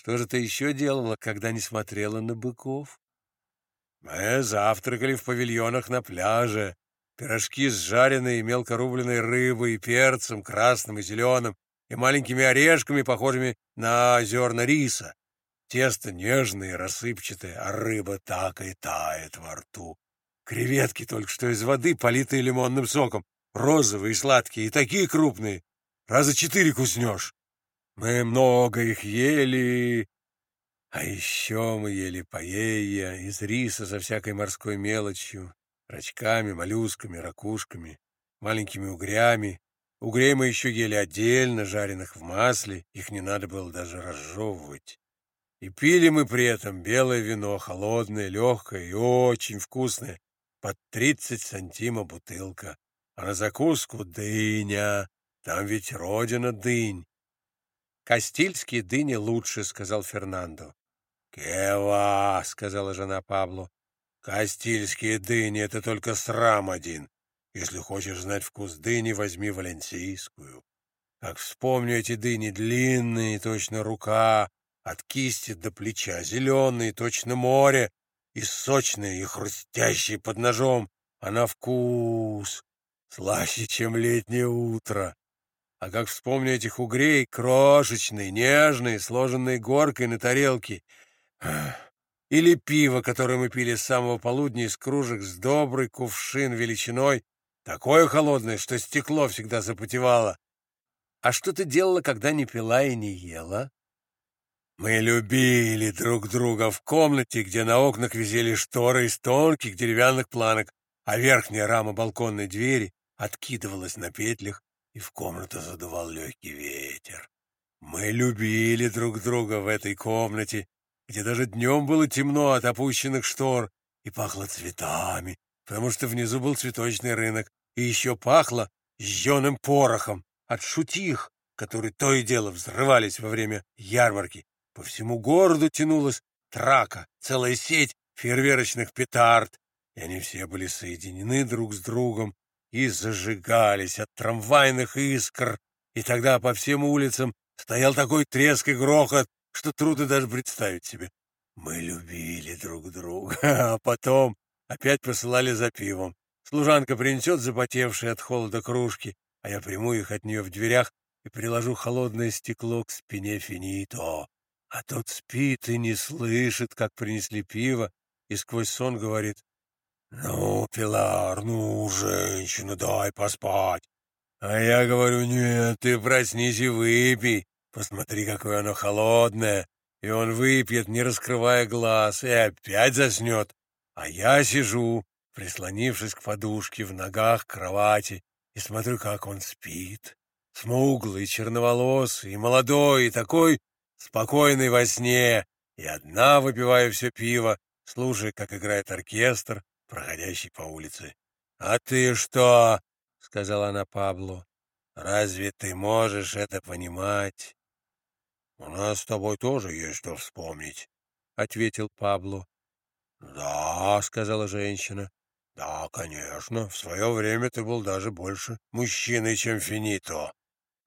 Что же ты еще делала, когда не смотрела на быков? Мы завтракали в павильонах на пляже. Пирожки с жареной и мелко рубленой рыбой, перцем, красным и зеленым, и маленькими орешками, похожими на зерна риса. Тесто нежное и рассыпчатое, а рыба так и тает во рту. Креветки только что из воды, политые лимонным соком, розовые и сладкие, и такие крупные. Раза четыре куснешь. Мы много их ели, а еще мы ели паэйя из риса со всякой морской мелочью, рачками, моллюсками, ракушками, маленькими угрями. Угрей мы еще ели отдельно, жареных в масле, их не надо было даже разжевывать. И пили мы при этом белое вино, холодное, легкое и очень вкусное, под тридцать сантима бутылка. А на закуску дыня, там ведь родина дынь. «Кастильские дыни лучше», — сказал Фернандо. «Кева», — сказала жена Пабло. «Кастильские дыни — это только срам один. Если хочешь знать вкус дыни, возьми валенсийскую. Как вспомню эти дыни, длинные, точно рука, от кисти до плеча, зеленые, точно море, и сочные, и хрустящие под ножом, а на вкус слаще, чем летнее утро. А как вспомню этих угрей, крошечные, нежные, сложенные горкой на тарелке, или пиво, которое мы пили с самого полудня из кружек с добрый кувшин величиной, такое холодное, что стекло всегда запотевало. А что ты делала, когда не пила и не ела? Мы любили друг друга в комнате, где на окнах висели шторы из тонких деревянных планок, а верхняя рама балконной двери откидывалась на петлях, и в комнату задувал легкий ветер. Мы любили друг друга в этой комнате, где даже днем было темно от опущенных штор и пахло цветами, потому что внизу был цветочный рынок, и еще пахло жженым порохом от шутих, которые то и дело взрывались во время ярмарки. По всему городу тянулась трака, целая сеть фейерверочных петард, и они все были соединены друг с другом и зажигались от трамвайных искр, и тогда по всем улицам стоял такой треск и грохот, что трудно даже представить себе. Мы любили друг друга, а потом опять посылали за пивом. Служанка принесет запотевшие от холода кружки, а я приму их от нее в дверях и приложу холодное стекло к спине Финито. А тот спит и не слышит, как принесли пиво, и сквозь сон говорит, «Ну, Пилар, ну, женщина, дай поспать». А я говорю, «Нет, ты проснись и выпей, посмотри, какое оно холодное». И он выпьет, не раскрывая глаз, и опять заснет. А я сижу, прислонившись к подушке в ногах кровати, и смотрю, как он спит. Смуглый, черноволосый, молодой, и такой спокойный во сне, и одна выпиваю все пиво, слушая, как играет оркестр, проходящий по улице. «А ты что?» — сказала она Пабло. «Разве ты можешь это понимать?» «У нас с тобой тоже есть что вспомнить», — ответил Пабло. «Да», — сказала женщина. «Да, конечно. В свое время ты был даже больше мужчиной, чем Финито.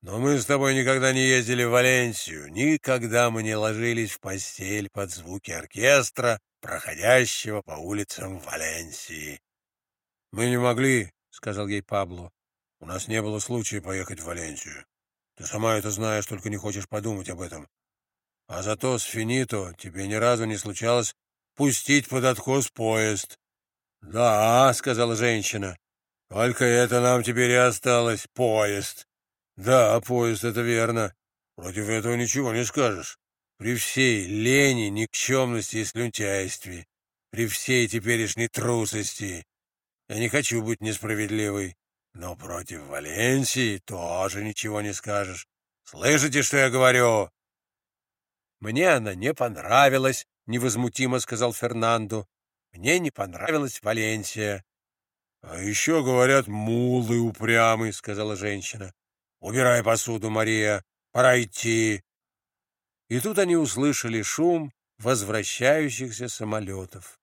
Но мы с тобой никогда не ездили в Валенсию, никогда мы не ложились в постель под звуки оркестра, проходящего по улицам Валенсии. «Мы не могли», — сказал ей Пабло. «У нас не было случая поехать в Валенсию. Ты сама это знаешь, только не хочешь подумать об этом. А зато с Финито тебе ни разу не случалось пустить под откос поезд». «Да», — сказала женщина, — «только это нам теперь и осталось, поезд». Да, поезд, это верно. Против этого ничего не скажешь. При всей лени, никчемности и слюнтяйстве, при всей теперешней трусости. Я не хочу быть несправедливой, но против Валенсии тоже ничего не скажешь. Слышите, что я говорю? Мне она не понравилась, невозмутимо сказал Фернандо. Мне не понравилась Валенсия. А еще, говорят, мулы упрямый, сказала женщина. «Убирай посуду, Мария, пора идти!» И тут они услышали шум возвращающихся самолетов.